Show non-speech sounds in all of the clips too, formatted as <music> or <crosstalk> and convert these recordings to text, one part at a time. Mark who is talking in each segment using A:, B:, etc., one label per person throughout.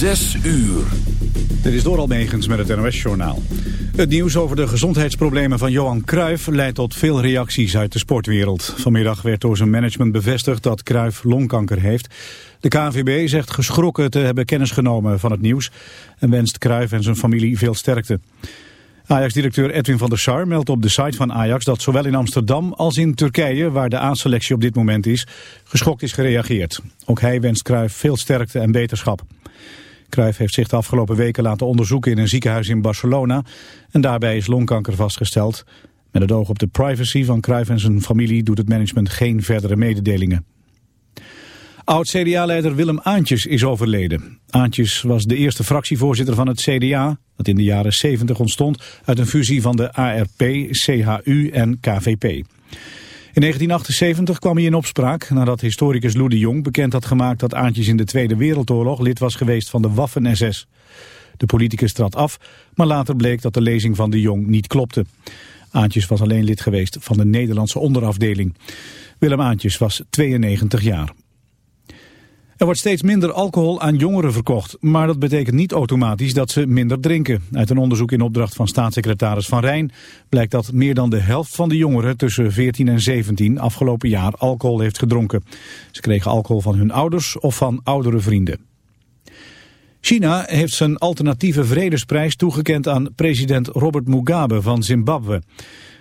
A: Zes uur.
B: Dit is Doral Megens met het NOS-journaal. Het nieuws over de gezondheidsproblemen van Johan Cruijff leidt tot veel reacties uit de sportwereld. Vanmiddag werd door zijn management bevestigd dat Cruijff longkanker heeft. De KNVB zegt geschrokken te hebben kennis genomen van het nieuws... en wenst Cruijff en zijn familie veel sterkte. Ajax-directeur Edwin van der Sar meldt op de site van Ajax dat zowel in Amsterdam als in Turkije, waar de aanselectie op dit moment is, geschokt is gereageerd. Ook hij wenst Cruijff veel sterkte en beterschap. Cruijff heeft zich de afgelopen weken laten onderzoeken in een ziekenhuis in Barcelona en daarbij is longkanker vastgesteld. Met het oog op de privacy van Cruijff en zijn familie doet het management geen verdere mededelingen. Oud-CDA-leider Willem Aantjes is overleden. Aantjes was de eerste fractievoorzitter van het CDA, dat in de jaren 70 ontstond uit een fusie van de ARP, CHU en KVP. In 1978 kwam hij in opspraak nadat historicus Lou de Jong bekend had gemaakt dat Aantjes in de Tweede Wereldoorlog lid was geweest van de Waffen-SS. De politicus trad af, maar later bleek dat de lezing van de Jong niet klopte. Aantjes was alleen lid geweest van de Nederlandse onderafdeling. Willem Aantjes was 92 jaar. Er wordt steeds minder alcohol aan jongeren verkocht, maar dat betekent niet automatisch dat ze minder drinken. Uit een onderzoek in opdracht van staatssecretaris Van Rijn blijkt dat meer dan de helft van de jongeren tussen 14 en 17 afgelopen jaar alcohol heeft gedronken. Ze kregen alcohol van hun ouders of van oudere vrienden. China heeft zijn alternatieve vredesprijs toegekend aan president Robert Mugabe van Zimbabwe.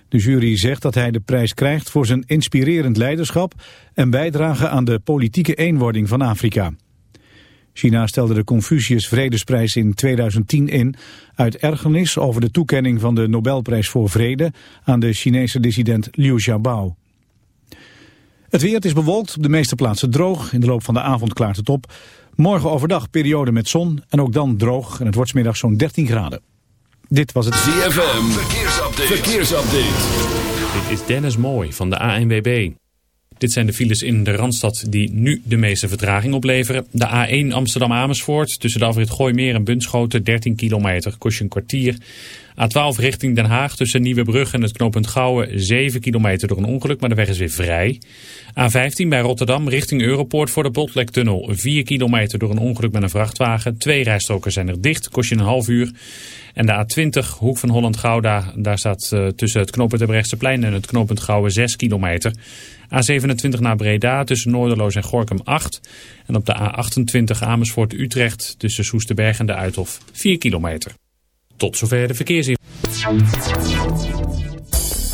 B: De jury zegt dat hij de prijs krijgt voor zijn inspirerend leiderschap en bijdrage aan de politieke eenwording van Afrika. China stelde de Confucius Vredesprijs in 2010 in uit ergernis over de toekenning van de Nobelprijs voor Vrede aan de Chinese dissident Liu Xiaobao. Het weer is bewolkt, op de meeste plaatsen droog. In de loop van de avond klaart het op. Morgen overdag periode met zon en ook dan droog en het wordt middag zo'n 13 graden. Dit was het
A: ZFM. Verkeersupdate. Verkeersupdate.
C: Dit is Dennis Mooi van de ANWB. Dit zijn de files in de Randstad die nu de meeste vertraging opleveren. De A1 Amsterdam-Amersfoort tussen de afrit Gooimeer en Bunschoten 13 kilometer, kost je een kwartier. A12 richting Den Haag tussen Nieuwebrug en het knooppunt Gouwen 7 kilometer door een ongeluk, maar de weg is weer vrij. A15 bij Rotterdam richting Europoort voor de Botlektunnel 4 kilometer door een ongeluk met een vrachtwagen. Twee rijstroken zijn er dicht, kost je een half uur. En de A20, hoek van Holland-Gouda, daar staat uh, tussen het knooppunt plein en het knooppunt Gouwen 6 kilometer. A27 naar Breda tussen Noorderloos en Gorkum 8. En op de A28 Amersfoort-Utrecht tussen Soesterberg en de Uithof 4 kilometer. Tot zover de verkeersin.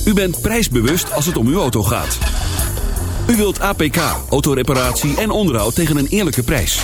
A: U bent prijsbewust als het om uw auto gaat. U wilt APK, autoreparatie en onderhoud tegen een eerlijke prijs.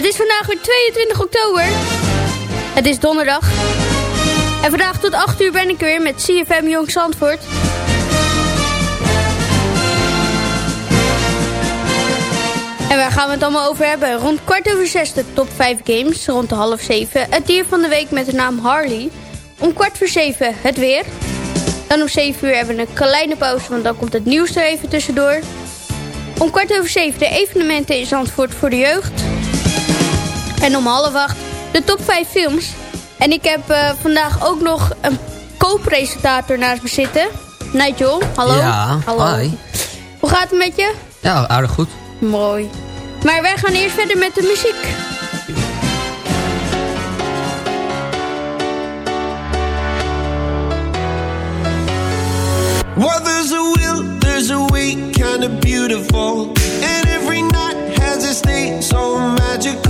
D: Het is vandaag weer 22 oktober. Het is donderdag. En vandaag tot 8 uur ben ik weer met CFM Jong Zandvoort. En waar gaan we het allemaal over hebben? Rond kwart over zes de top 5 games. Rond de half zeven het dier van de week met de naam Harley. Om kwart voor zeven het weer. Dan om 7 uur hebben we een kleine pauze, want dan komt het nieuws er even tussendoor. Om kwart over zeven de evenementen in Zandvoort voor de jeugd. En om half acht de top 5 films. En ik heb uh, vandaag ook nog een co-presentator naast me zitten. Nigel, hallo.
E: Ja,
D: hallo.
E: hi.
D: Hoe gaat het met je?
E: Ja, aardig goed.
D: Mooi. Maar wij gaan eerst verder met de muziek.
F: Well, there's a will, there's a way, kind of beautiful. And every night has its day, so magical.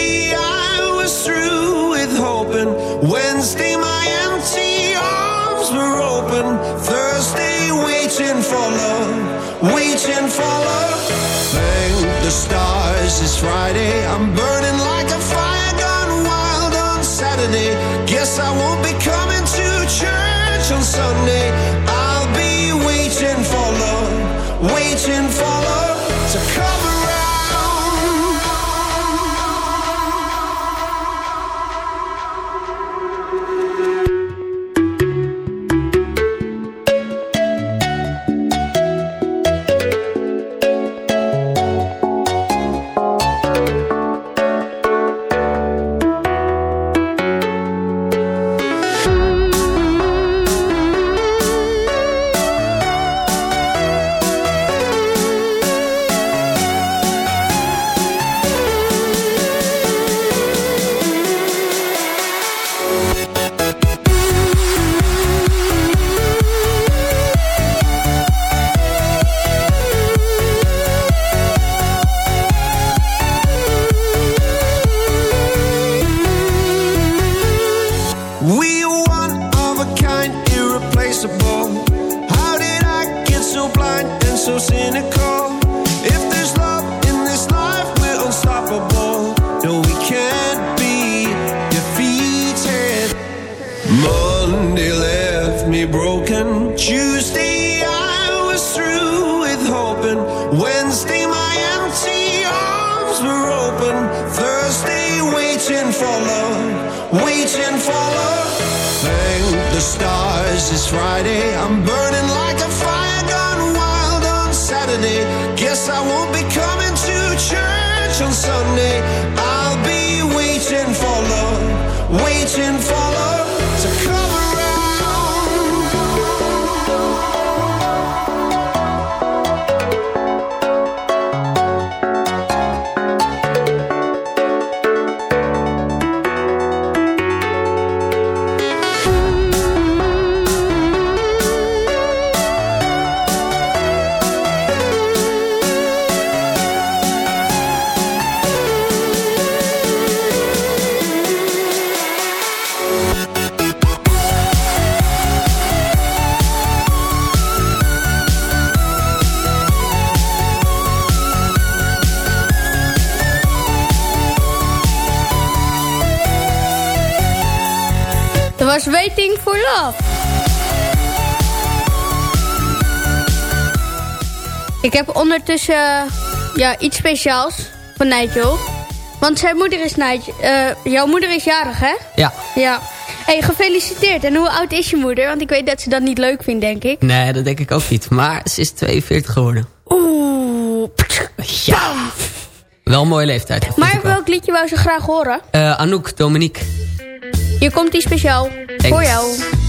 F: waiting for love. Thank the stars it's Friday. I'm burning like a fire Thursday waiting for love, waiting for love. Thank the stars it's Friday. I'm burning like a fire Waiting for Love.
D: Ik heb ondertussen ja, iets speciaals van Nigel. Want zijn moeder is Nigel. eh, jouw moeder is jarig, hè?
E: Ja.
D: Ja. hey, gefeliciteerd. En hoe oud is je moeder? Want ik weet dat ze dat niet leuk vindt, denk ik.
E: Nee, dat denk ik ook niet. Maar ze is 42 geworden.
D: Oeh.
E: Ja. Wel een mooie leeftijd.
D: Maar welk liedje wou ze graag horen?
E: Eh, Anouk, Dominique.
D: Hier komt die speciaal. Voor jou.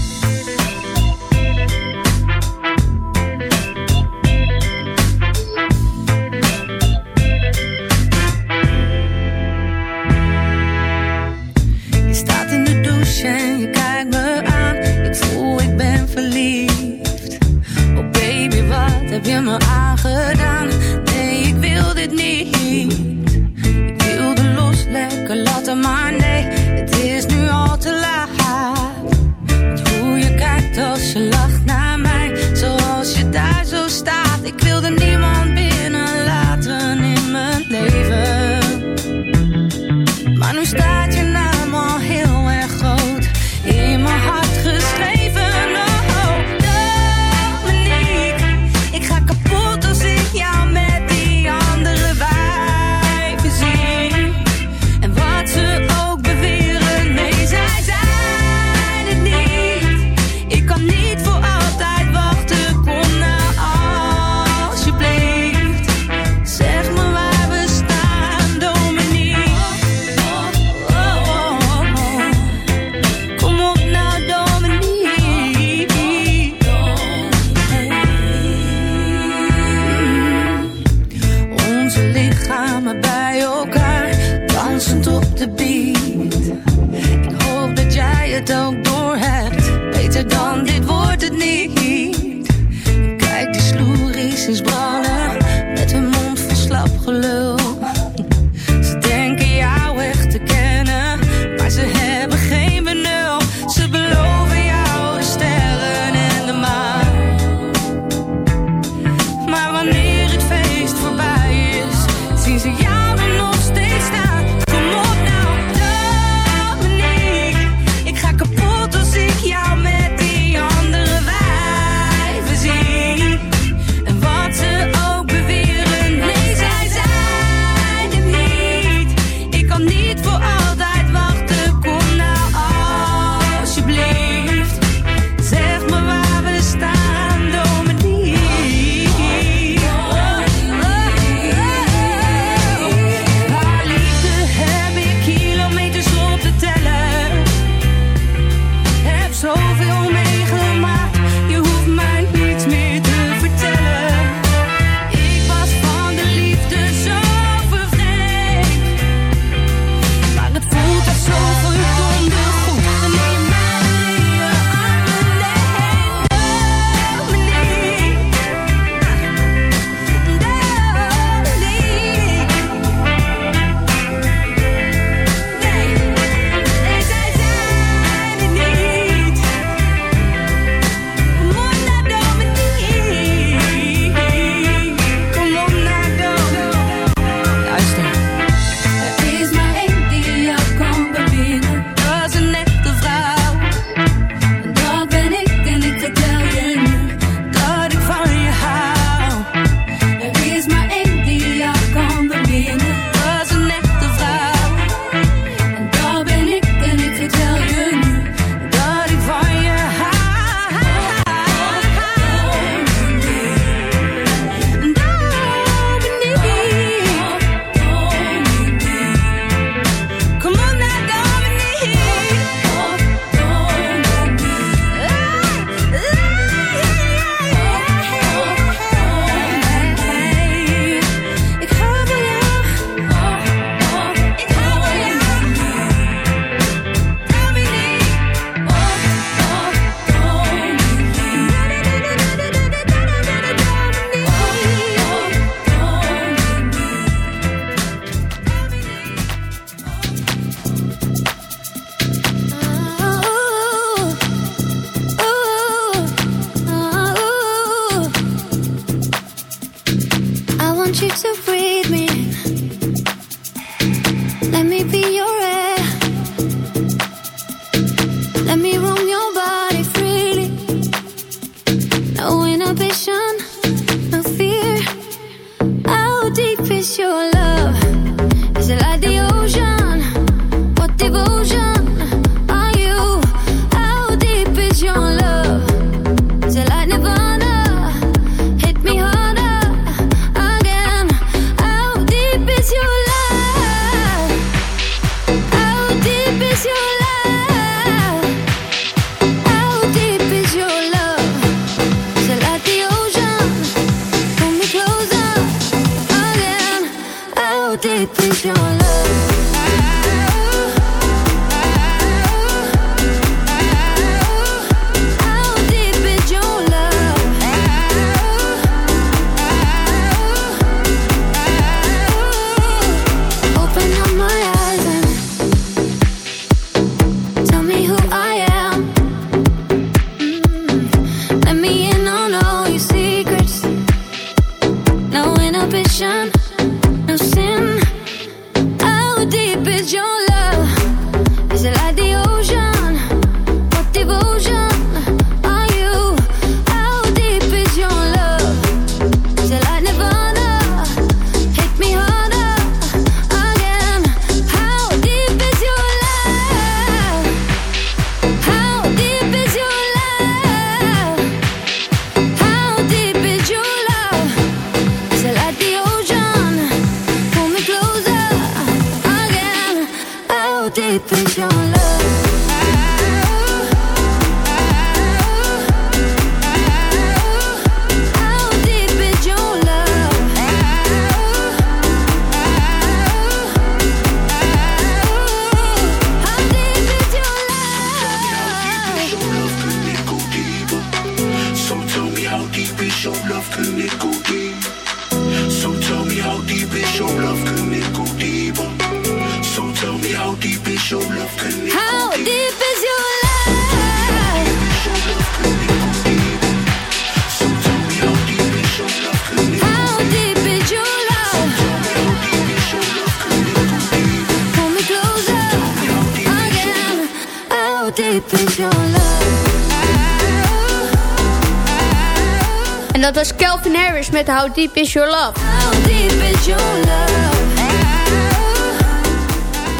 G: Met How Deep Is Your Love.
H: How deep is your love?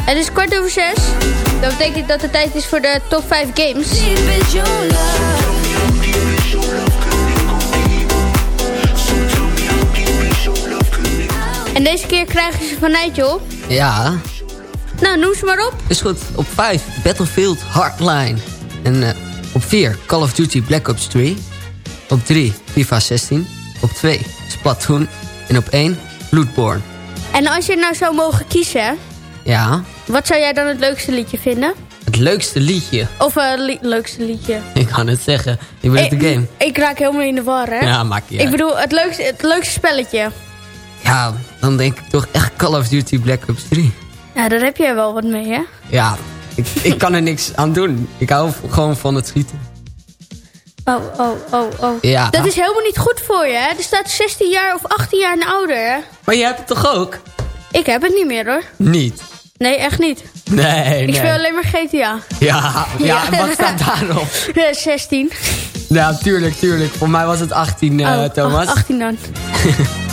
G: Het is kwart over zes. Dat betekent dat het tijd is voor de top 5 games.
H: Deep is your love?
G: En deze keer krijgen ze van Nigel.
E: Ja,
G: Nou, noem ze maar op.
E: is goed. Op 5 Battlefield Hardline. En eh, op 4 Call of Duty Black Ops 3. Op 3 FIFA 16. Op 2 Splatoon. En op 1 Bloodborne.
G: En als je nou zou mogen kiezen,
E: Ja,
G: wat zou jij dan het leukste liedje vinden?
E: het leukste liedje.
G: Of het li leukste liedje?
E: Ik kan het zeggen. Ik bedoel de game.
G: Ik, ik raak helemaal in de war, hè?
E: Ja, maakt niet
G: Ik
E: uit.
G: bedoel, het leukste, het leukste spelletje.
E: Ja, dan denk ik toch echt Call of Duty Black Ops 3.
G: Ja, daar heb jij wel wat mee, hè?
E: Ja, ik, ik kan er niks aan doen. Ik hou gewoon van het schieten.
G: Oh, oh, oh, oh.
E: Ja.
G: Dat is helemaal niet goed voor je, hè? Er staat 16 jaar of 18 jaar en ouder, hè?
E: Maar je hebt het toch ook?
G: Ik heb het niet meer, hoor.
E: Niet.
G: Nee, echt niet.
E: Nee,
G: Ik
E: nee.
G: speel alleen maar GTA. <laughs>
E: Ja, ja, en wat staat daarop? <laughs>
G: Ja, 16.
E: Ja, tuurlijk, tuurlijk. Voor mij was het 18, eh,
G: oh,
E: Thomas.
G: 18 dan. <laughs>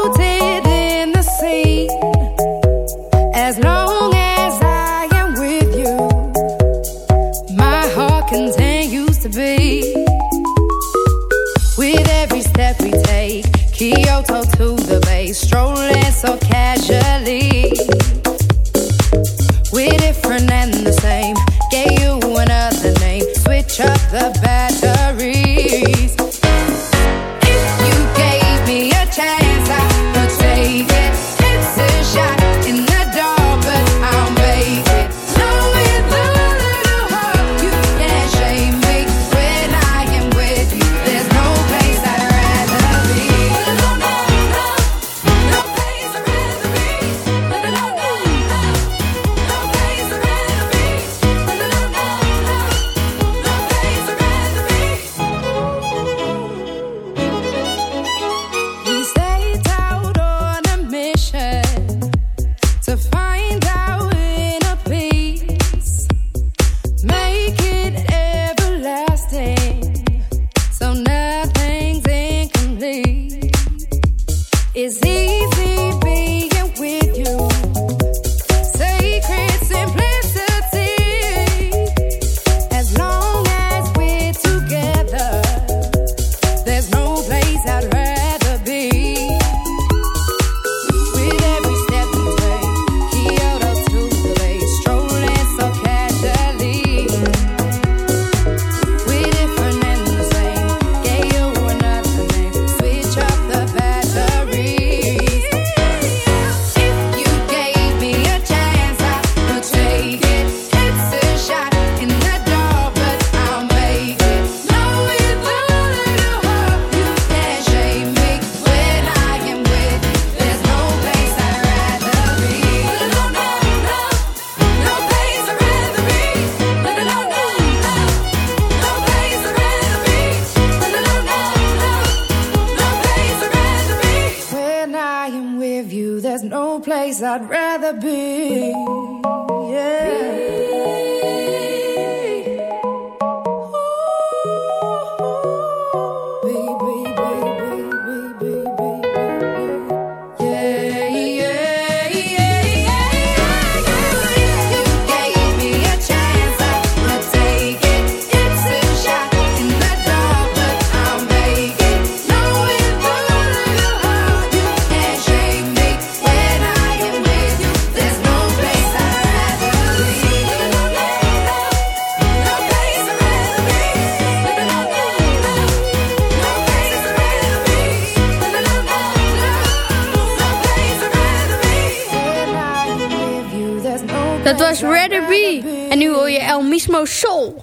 H: Soul.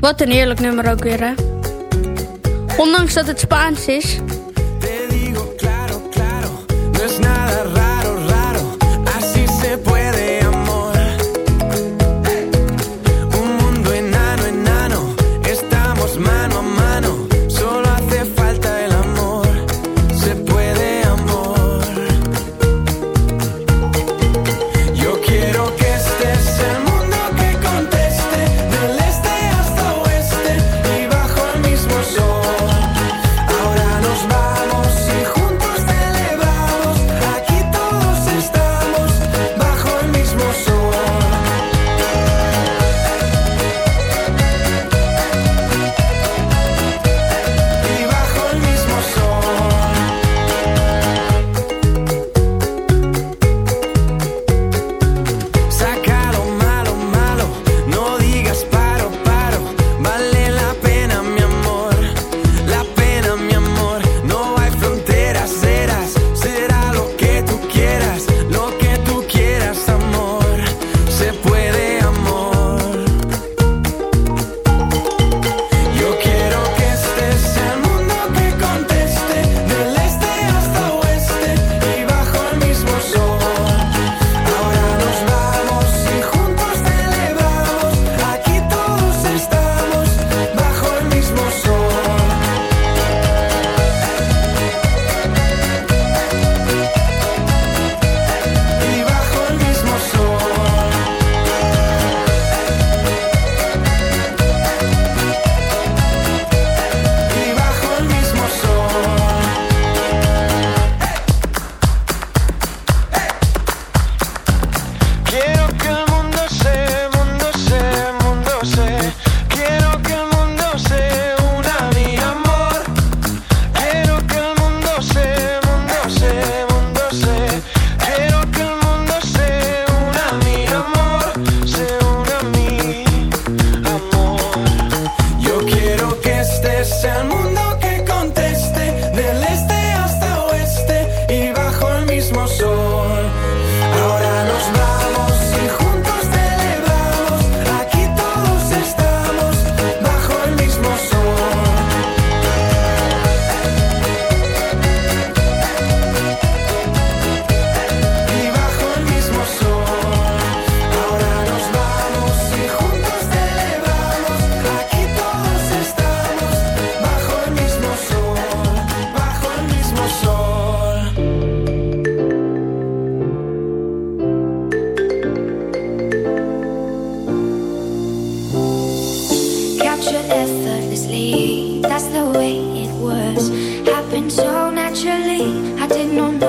H: Wat een heerlijk nummer ook weer, hè? Ondanks dat het Spaans is,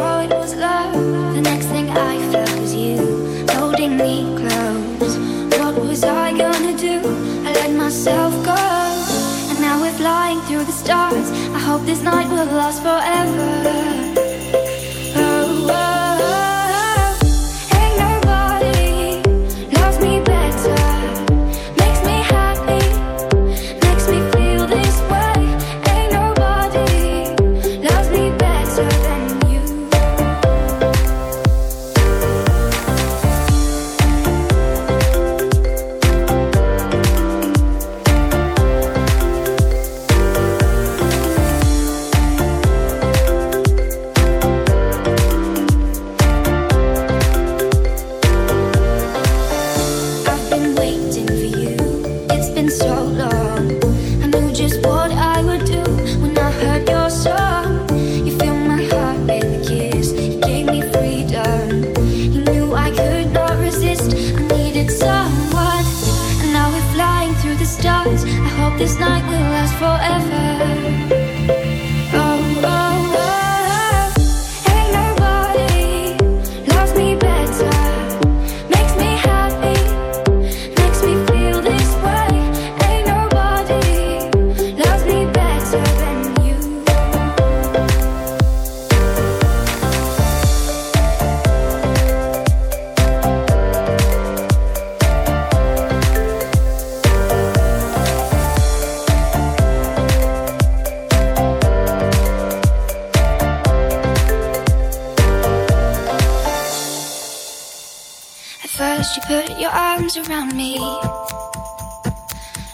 H: The next thing I felt was you holding me close. What was I gonna do? I let myself go. And now we're flying through the stars. I hope this night will last forever.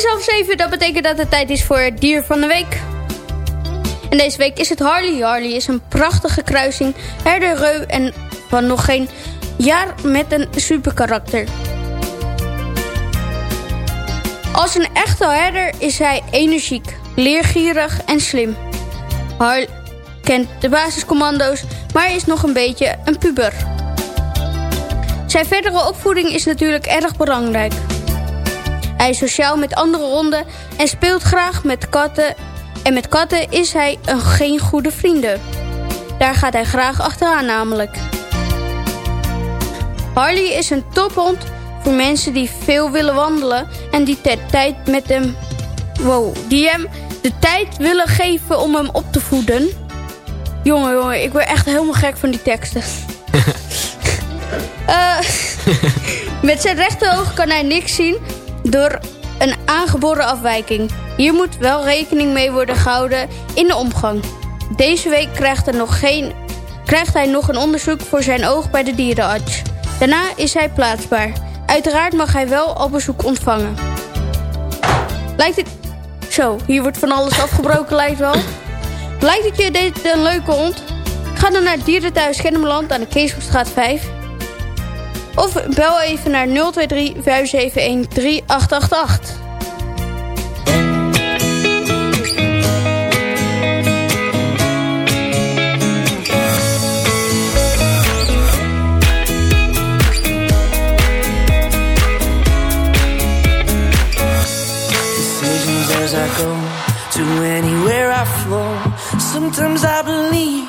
H: Is
D: half zeven, dat betekent dat het tijd is voor het dier van de week. En deze week is het Harley. Harley is een prachtige kruising, herder, reu en van nog geen jaar met een superkarakter. Als een echte herder is hij energiek, leergierig en slim. Harley kent de basiscommando's, maar is nog een beetje een puber. Zijn verdere opvoeding is natuurlijk erg belangrijk. Hij is sociaal met andere honden en speelt graag met katten. En met katten is hij een geen goede vrienden. Daar gaat hij graag achteraan namelijk. Harley is een tophond voor mensen die veel willen wandelen... en die tijd met hem... Wow, die hem de tijd willen geven om hem op te voeden. Jongen, jongen, ik word echt helemaal gek van die teksten. <laughs> Eh, <laughs> met zijn rechteroog kan hij niks zien door een aangeboren afwijking. Hier moet wel rekening mee worden gehouden in de omgang. Deze week krijgt, nog geen, krijgt hij nog een onderzoek voor zijn oog bij de dierenarts. Daarna is hij plaatsbaar. Uiteraard mag hij wel al bezoek ontvangen. Lijkt het... Zo, hier wordt van alles afgebroken <laughs> lijkt wel. Lijkt het je dit een leuke hond? Ga dan naar Dierenthuis Kennemerland aan de Keesomstraat 5. Of bel even naar 023 571 3888.
I: Decisions as I go to anywhere I flow. Sometimes I believe,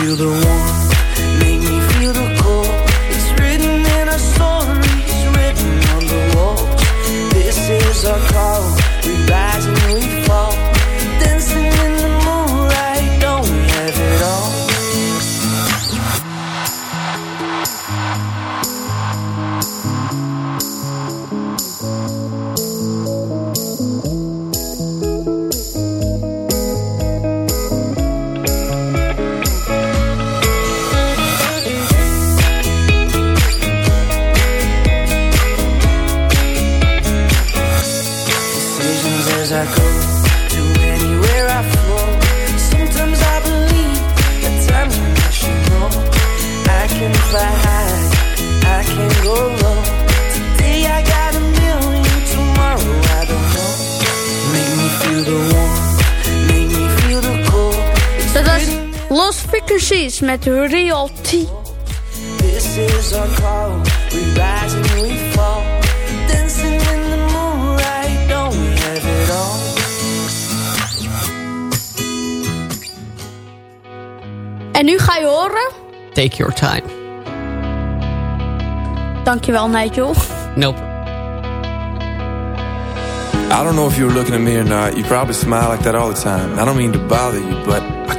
I: Feel the warmth,
D: Frequencies met Realty.
I: This is our call. We rise and we fall. Dancing in the moonlight, don't we have it all?
D: En nu ga je horen...
E: Take your time.
D: Dankjewel Nigel.
E: Nope.
J: I don't know if you were looking at me or not. You probably smile like that all the time. I don't mean to bother you, but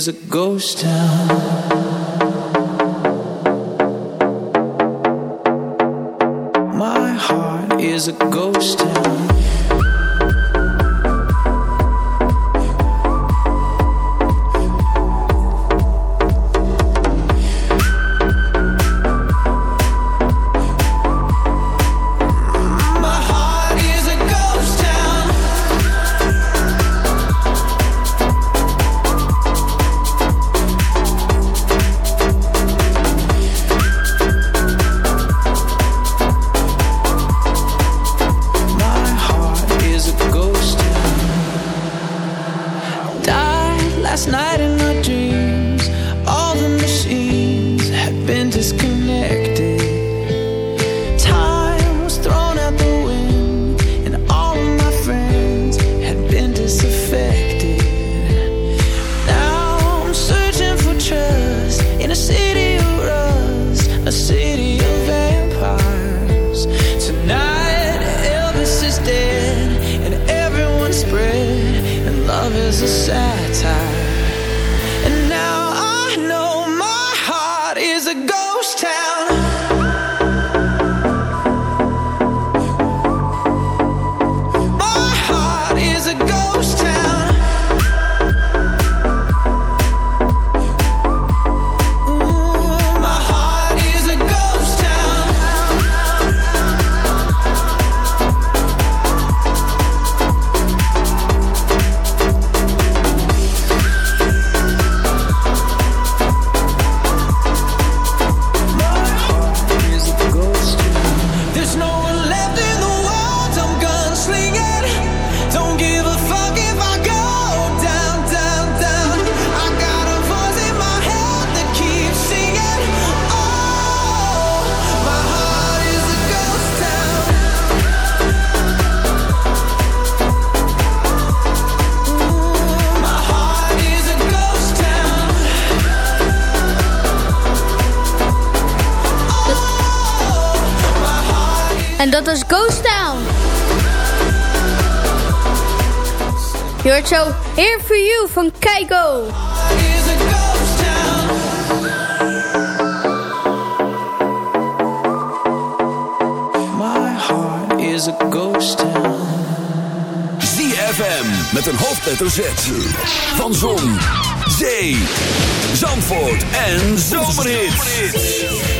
I: is a ghost town. dat was Ghost Town.
D: Je hoort zo Here For You van Keigo.
J: My heart is a ghost town.
A: ZFM met een hoofdletter Z. Van Zon, Zee, Zandvoort en
I: Zomerhit.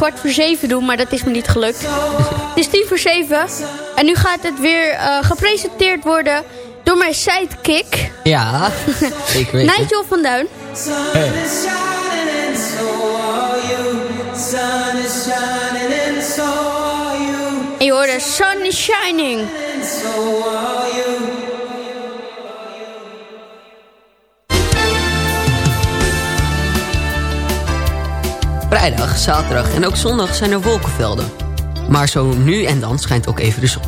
D: Kwart voor zeven doen, maar dat is me niet gelukt. Het is tien voor zeven. En nu gaat het weer uh, gepresenteerd worden door mijn sidekick.
E: Ja, <laughs> ik weet
D: Nigel van Duin. Hey. En je hoorde Sun is Shining.
E: Vrijdag, zaterdag en ook zondag zijn er wolkenvelden. Maar zo nu en dan schijnt ook even de zon.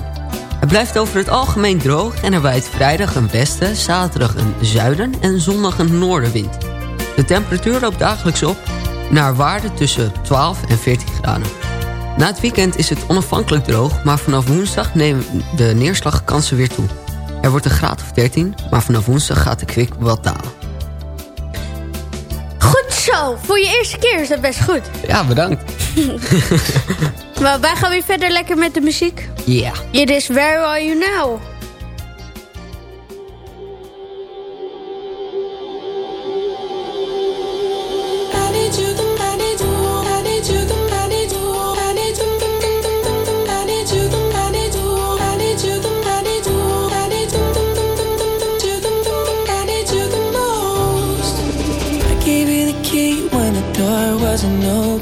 E: Het blijft over het algemeen droog en er waait vrijdag een westen, zaterdag een zuiden en zondag een noordenwind. De temperatuur loopt dagelijks op naar waarde tussen 12 en 14 graden. Na het weekend is het onafhankelijk droog, maar vanaf woensdag nemen de neerslagkansen weer toe. Er wordt een graad of 13, maar vanaf woensdag gaat de kwik wat dalen.
D: Zo, voor je eerste keer is dat best goed.
E: Ja, bedankt. <laughs>
D: maar wij gaan weer verder lekker met de muziek.
E: Ja. Yeah.
D: It is Where Are You Now?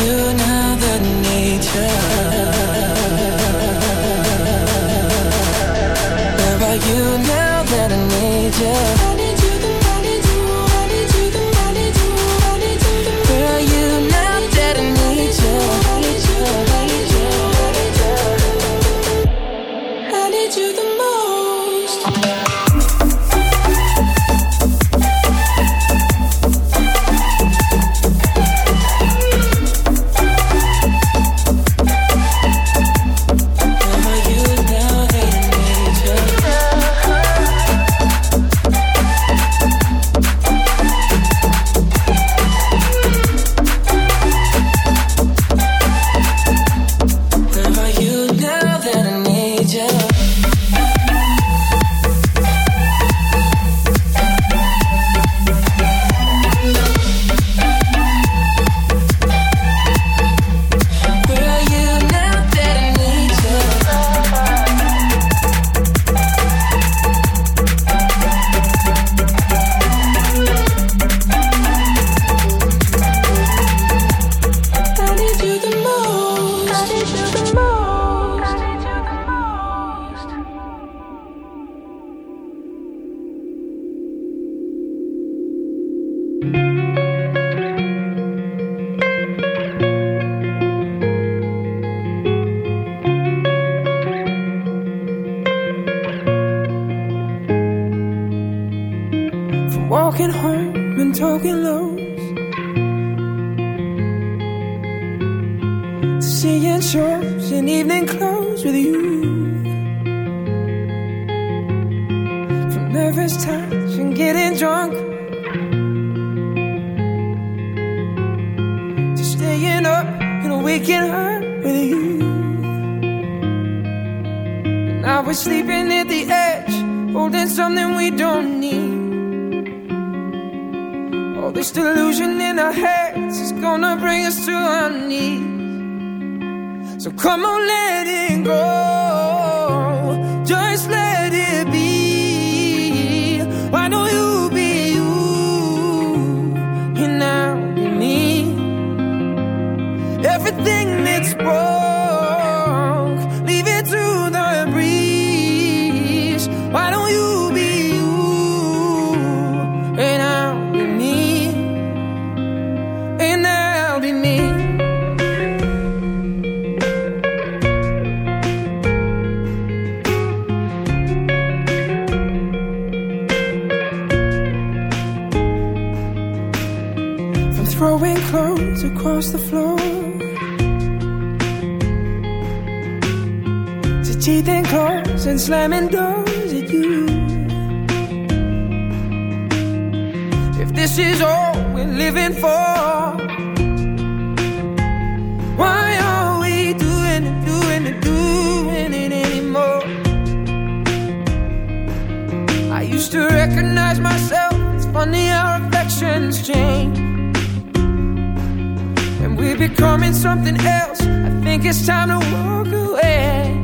I: You now that nature? Where are you now that I need you? body the moon. this is all we're living for. Why are we doing it, doing it, doing it anymore? I used to recognize myself. It's funny how reflections change. And we're becoming something else. I think it's time to walk away.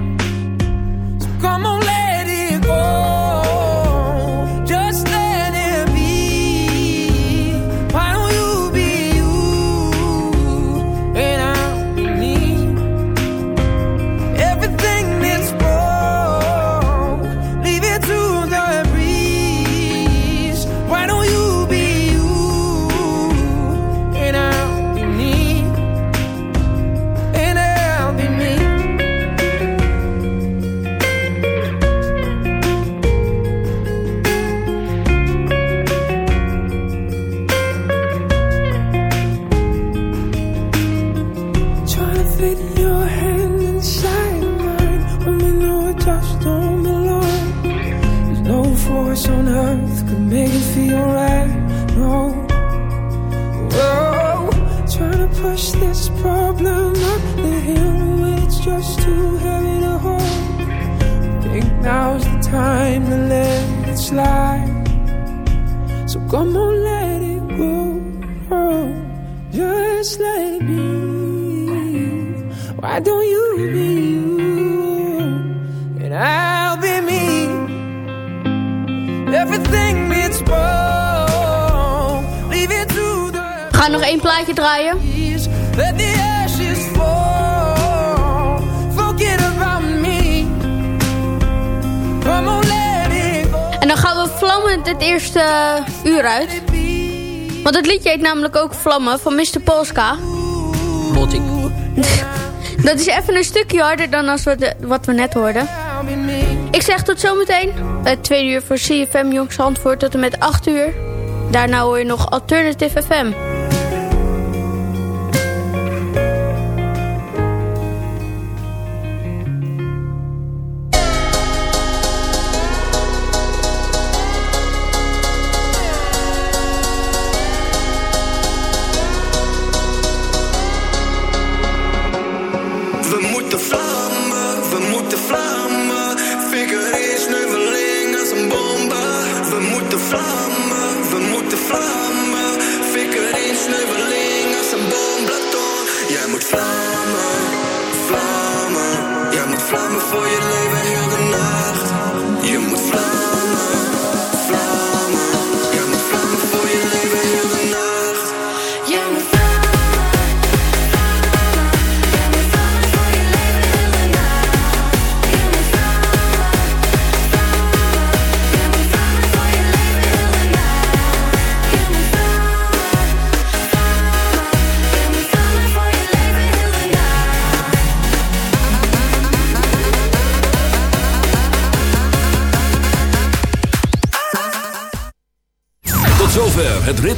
D: En dan gaan we vlammen het eerste eh, uur uit. Want het liedje heet namelijk ook Vlammen van Mr. Polska. <laughs> Dat is even een stukje harder dan als we wat we net hoorden. Ik zeg tot zometeen. Het twee uur voor CFM Jongs Antwoord tot en met 8 uur. Daarna hoor je nog Alternative FM.